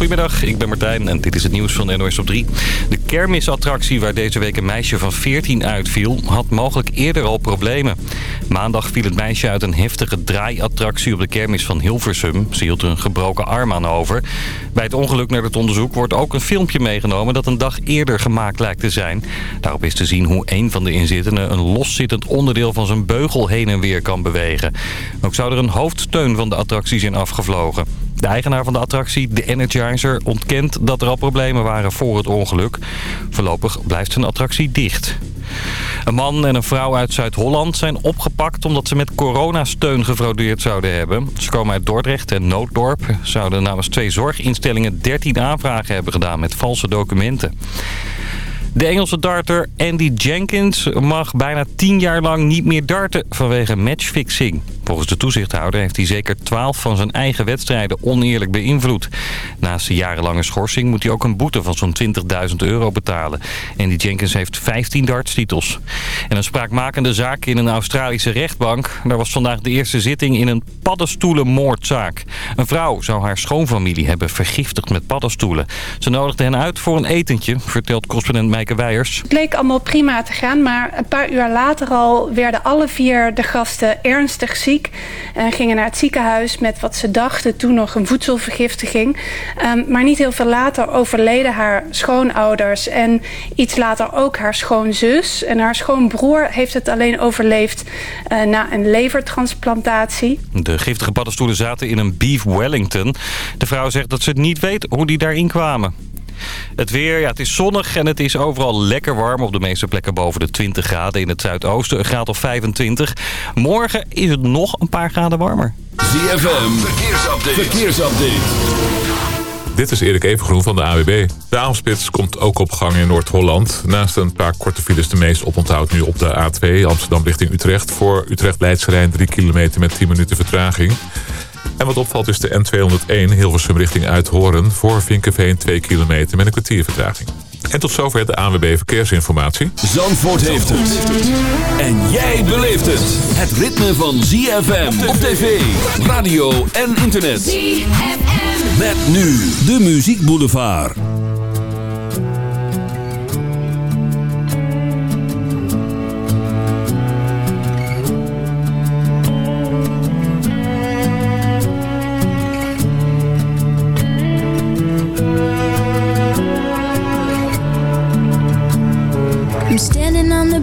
Goedemiddag, ik ben Martijn en dit is het nieuws van NOS op 3. De kermisattractie waar deze week een meisje van 14 uitviel... had mogelijk eerder al problemen. Maandag viel het meisje uit een heftige draaiattractie op de kermis van Hilversum. Ze hield er een gebroken arm aan over. Bij het ongeluk naar het onderzoek wordt ook een filmpje meegenomen... dat een dag eerder gemaakt lijkt te zijn. Daarop is te zien hoe een van de inzittenden... een loszittend onderdeel van zijn beugel heen en weer kan bewegen. Ook zou er een hoofdsteun van de attractie zijn afgevlogen. De eigenaar van de attractie, de Energizer, ontkent dat er al problemen waren voor het ongeluk. Voorlopig blijft zijn attractie dicht. Een man en een vrouw uit Zuid-Holland zijn opgepakt omdat ze met coronasteun gefraudeerd zouden hebben. Ze komen uit Dordrecht en Nooddorp. Zouden namens twee zorginstellingen 13 aanvragen hebben gedaan met valse documenten. De Engelse darter Andy Jenkins mag bijna 10 jaar lang niet meer darten vanwege matchfixing. Volgens de toezichthouder heeft hij zeker 12 van zijn eigen wedstrijden oneerlijk beïnvloed. Naast de jarenlange schorsing moet hij ook een boete van zo'n 20.000 euro betalen. Andy Jenkins heeft 15 dartstitels. En een spraakmakende zaak in een Australische rechtbank. Daar was vandaag de eerste zitting in een paddenstoelenmoordzaak. Een vrouw zou haar schoonfamilie hebben vergiftigd met paddenstoelen. Ze nodigde hen uit voor een etentje, vertelt correspondent Weijers. Het leek allemaal prima te gaan, maar een paar uur later al werden alle vier de gasten ernstig ziek en gingen naar het ziekenhuis met wat ze dachten toen nog een voedselvergiftiging. Um, maar niet heel veel later overleden haar schoonouders en iets later ook haar schoonzus. En haar schoonbroer heeft het alleen overleefd uh, na een levertransplantatie. De giftige paddenstoelen zaten in een beef Wellington. De vrouw zegt dat ze niet weet hoe die daarin kwamen. Het weer, ja, het is zonnig en het is overal lekker warm. Op de meeste plekken boven de 20 graden. In het zuidoosten een graad of 25. Morgen is het nog een paar graden warmer. ZFM, verkeersupdate. verkeersupdate. Dit is Erik Evengroen van de AWB. De avondspits komt ook op gang in Noord-Holland. Naast een paar korte files de meest oponthoud nu op de A2 Amsterdam richting Utrecht. Voor Utrecht-Leidse 3 kilometer met 10 minuten vertraging. En wat opvalt is de N201 Hilversum richting Uithoren... voor Vinkenveen 2 kilometer met een kwartier vertraging. En tot zover de ANWB Verkeersinformatie. Zandvoort heeft het. En jij beleeft het. Het ritme van ZFM op tv, radio en internet. ZFM. Met nu de Muziek Boulevard.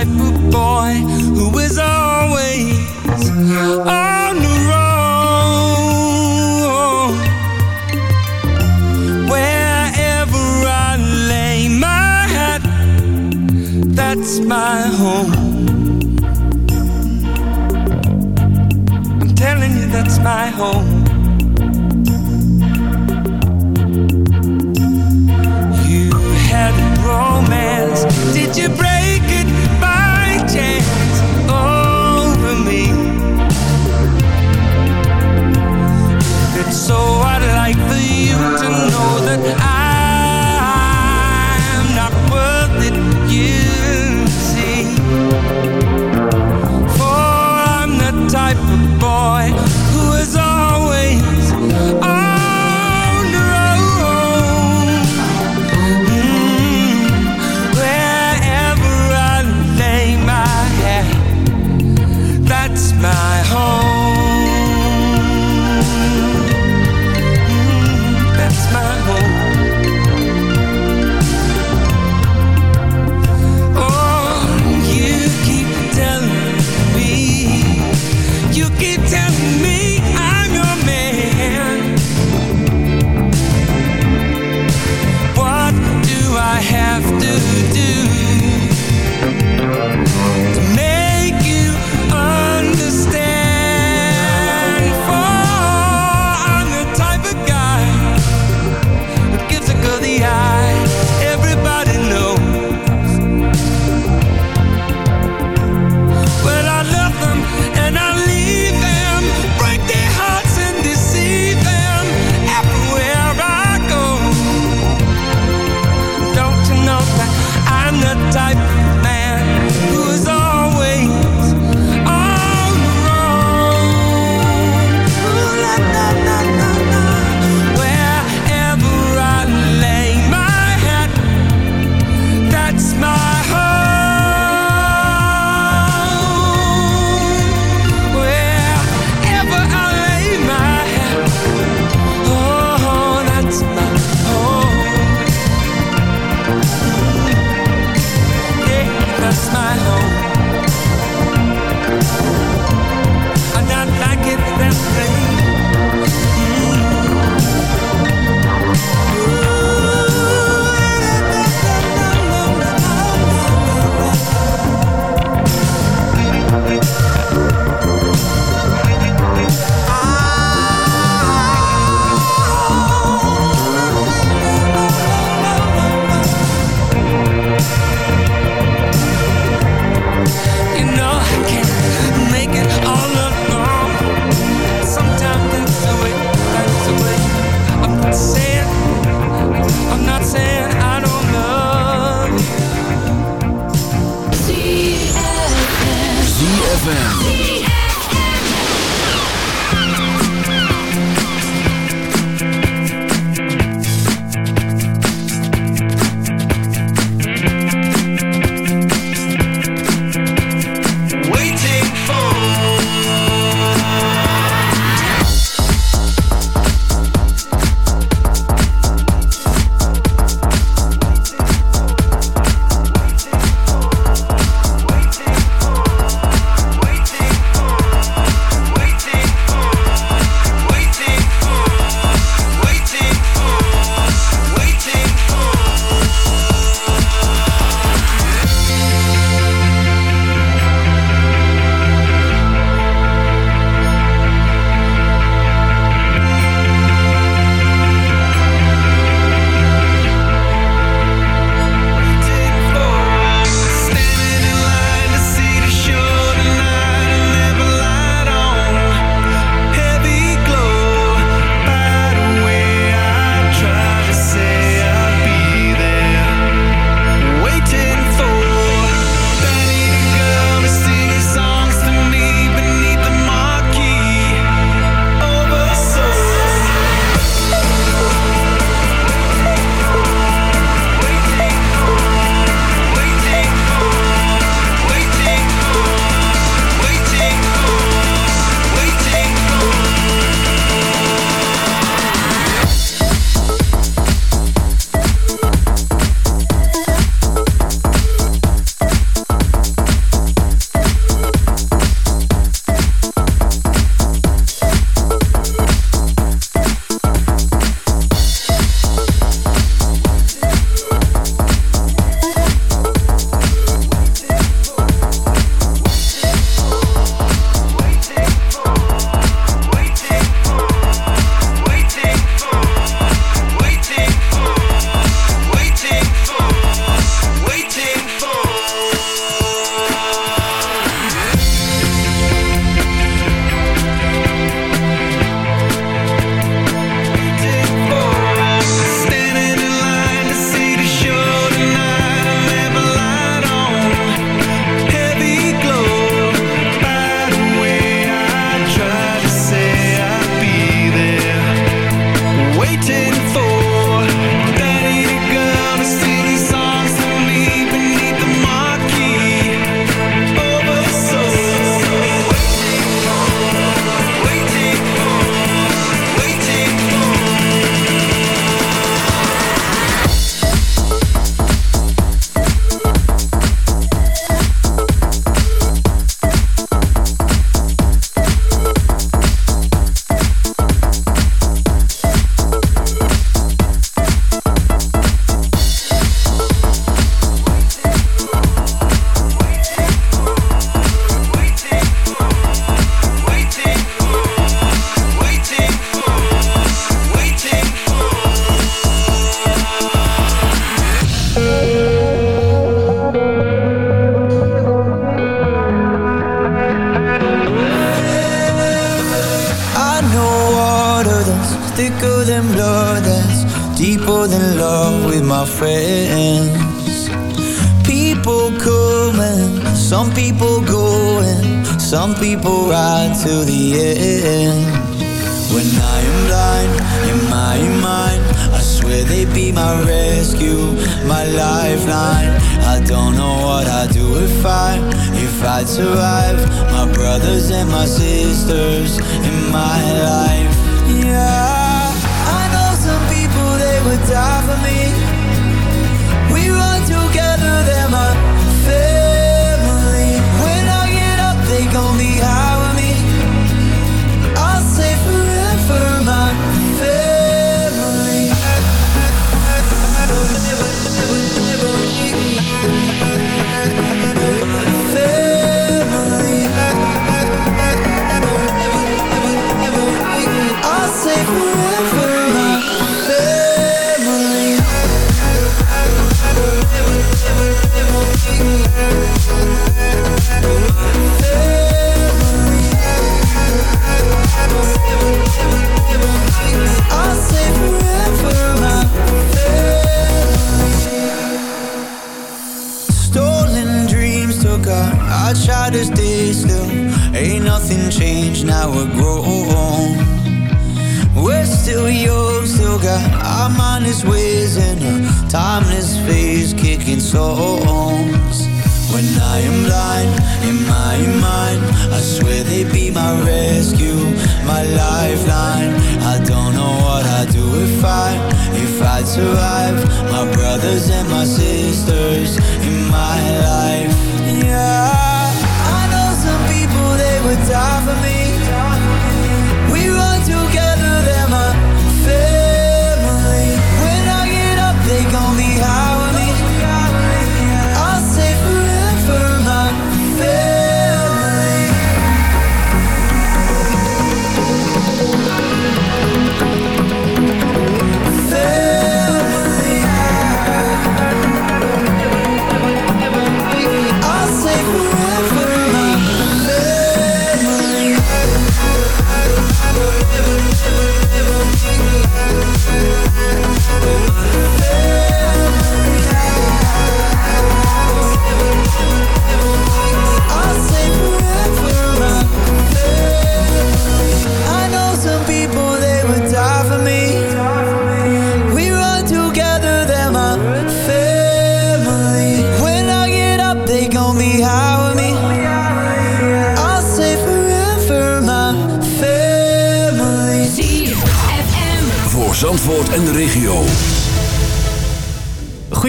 type of boy who is always on the road. Wherever I lay my head, that's my home. I'm telling you, that's my home. romance Did you break soul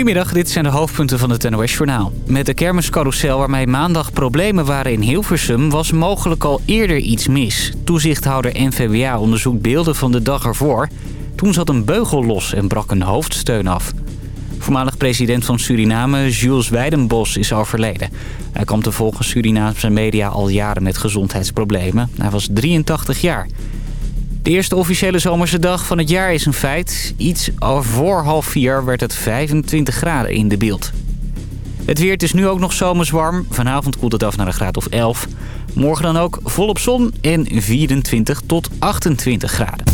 Goedemiddag, dit zijn de hoofdpunten van het NOS-journaal. Met de kermiscarousel waarmee maandag problemen waren in Hilversum... was mogelijk al eerder iets mis. Toezichthouder NVWA onderzoekt beelden van de dag ervoor. Toen zat een beugel los en brak een hoofdsteun af. Voormalig president van Suriname, Jules Weidenbos, is overleden. Hij kwam te volgen Surinaamse media al jaren met gezondheidsproblemen. Hij was 83 jaar. De eerste officiële zomerse dag van het jaar is een feit. Iets voor half vier werd het 25 graden in de beeld. Het weer is nu ook nog zomers warm. Vanavond koelt het af naar een graad of 11. Morgen dan ook volop zon en 24 tot 28 graden.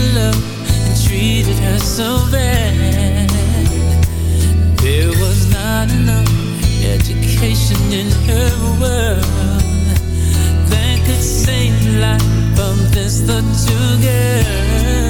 to love and treated her so bad. There was not enough education in her world that could save the life of this little girl.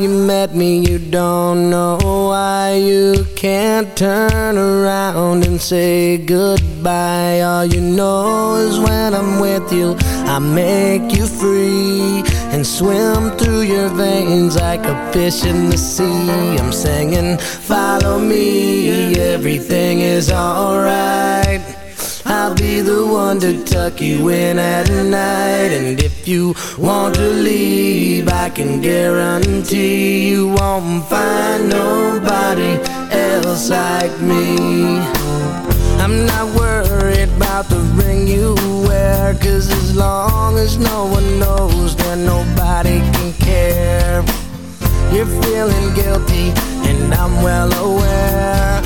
You met me, you don't know why you can't turn around and say goodbye. All you know is when I'm with you, I make you free and swim through your veins like a fish in the sea. I'm singing, follow me, everything is alright. I'll be the one to tuck you in at night And if you want to leave I can guarantee you won't find nobody else like me. I'm not worried about the ring you wear Cause as long as no one knows Then nobody can care. You're feeling guilty and I'm well aware